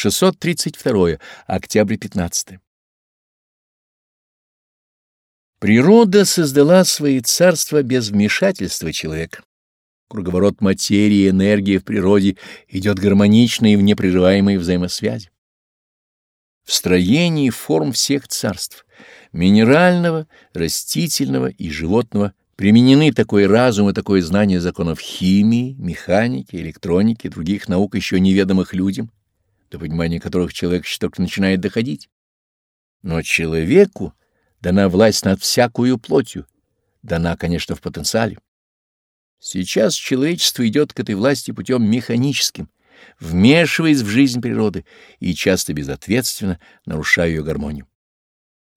632. Октябрь 15. Природа создала свои царства без вмешательства человека. Круговорот материи и энергии в природе идет гармонично и в непрерываемой взаимосвязи. В строении форм всех царств — минерального, растительного и животного — применены такой разум и такое знание законов химии, механики, электроники других наук, еще неведомых людям, до понимания которых человек еще только начинает доходить. Но человеку дана власть над всякую плотью, дана, конечно, в потенциале. Сейчас человечество идет к этой власти путем механическим, вмешиваясь в жизнь природы и часто безответственно нарушая ее гармонию.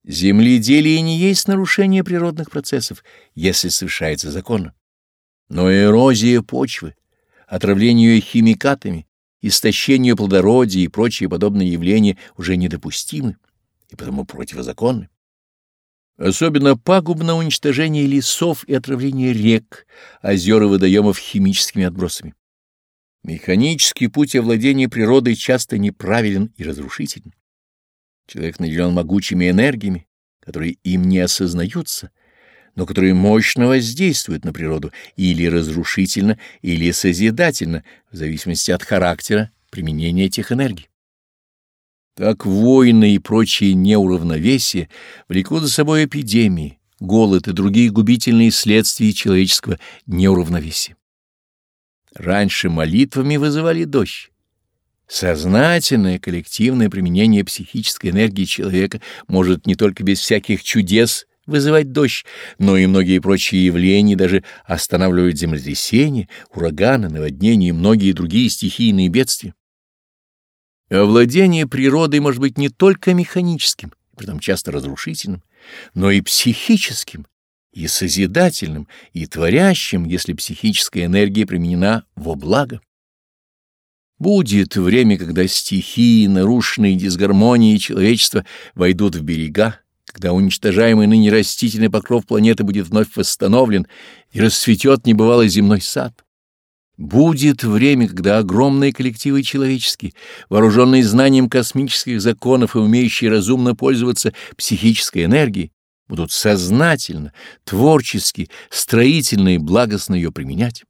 Земледелие не есть нарушение природных процессов, если совершается законно. Но эрозия почвы, отравление ее химикатами, истощение плодородия и прочие подобные явления уже недопустимы и потому противозаконны. Особенно пагубно уничтожение лесов и отравление рек, озер и водоемов химическими отбросами. Механический путь овладения природой часто неправилен и разрушителен. Человек наделен могучими энергиями, которые им не осознаются, но которые мощно воздействуют на природу или разрушительно, или созидательно, в зависимости от характера применения этих энергий. Так войны и прочие неуравновесия влекут за собой эпидемии, голод и другие губительные следствия человеческого неуравновесия. Раньше молитвами вызывали дождь. Сознательное коллективное применение психической энергии человека может не только без всяких чудес вызывать дождь, но и многие прочие явления, даже останавливать землетрясения, ураганы, наводнения и многие другие стихийные бедствия. Овладение природой может быть не только механическим, притом часто разрушительным, но и психическим, и созидательным, и творящим, если психическая энергия применена во благо. Будет время, когда стихии, нарушенные дисгармонии человечества, войдут в берега, когда уничтожаемый ныне растительный покров планеты будет вновь восстановлен и расцветет небывалый земной сад. Будет время, когда огромные коллективы человеческие, вооруженные знанием космических законов и умеющие разумно пользоваться психической энергией, будут сознательно, творчески, строительно и благостно ее применять,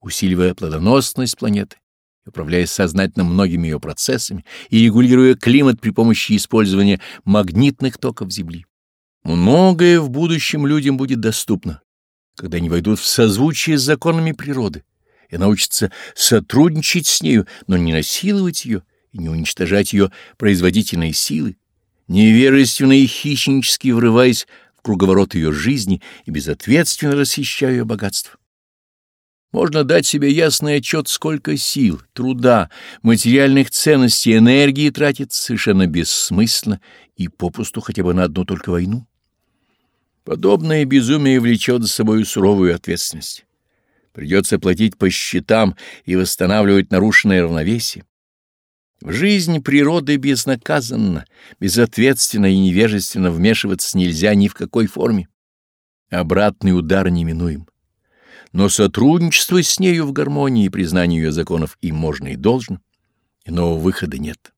усиливая плодоносность планеты, управляя сознательно многими ее процессами и регулируя климат при помощи использования магнитных токов Земли. Многое в будущем людям будет доступно, когда они войдут в созвучие с законами природы, и научится сотрудничать с нею, но не насиловать ее и не уничтожать ее производительные силы, невежественно и хищнически врываясь в круговорот ее жизни и безответственно расхищая ее богатство. Можно дать себе ясный отчет, сколько сил, труда, материальных ценностей, энергии тратит совершенно бессмысленно и попусту хотя бы на одну только войну. Подобное безумие влечет за собой суровую ответственность. Придется платить по счетам и восстанавливать нарушенное равновесие. В жизнь природы безнаказанно, безответственно и невежественно вмешиваться нельзя ни в какой форме. Обратный удар неминуем. Но сотрудничество с нею в гармонии и признанию ее законов им можно и должно, иного выхода нет.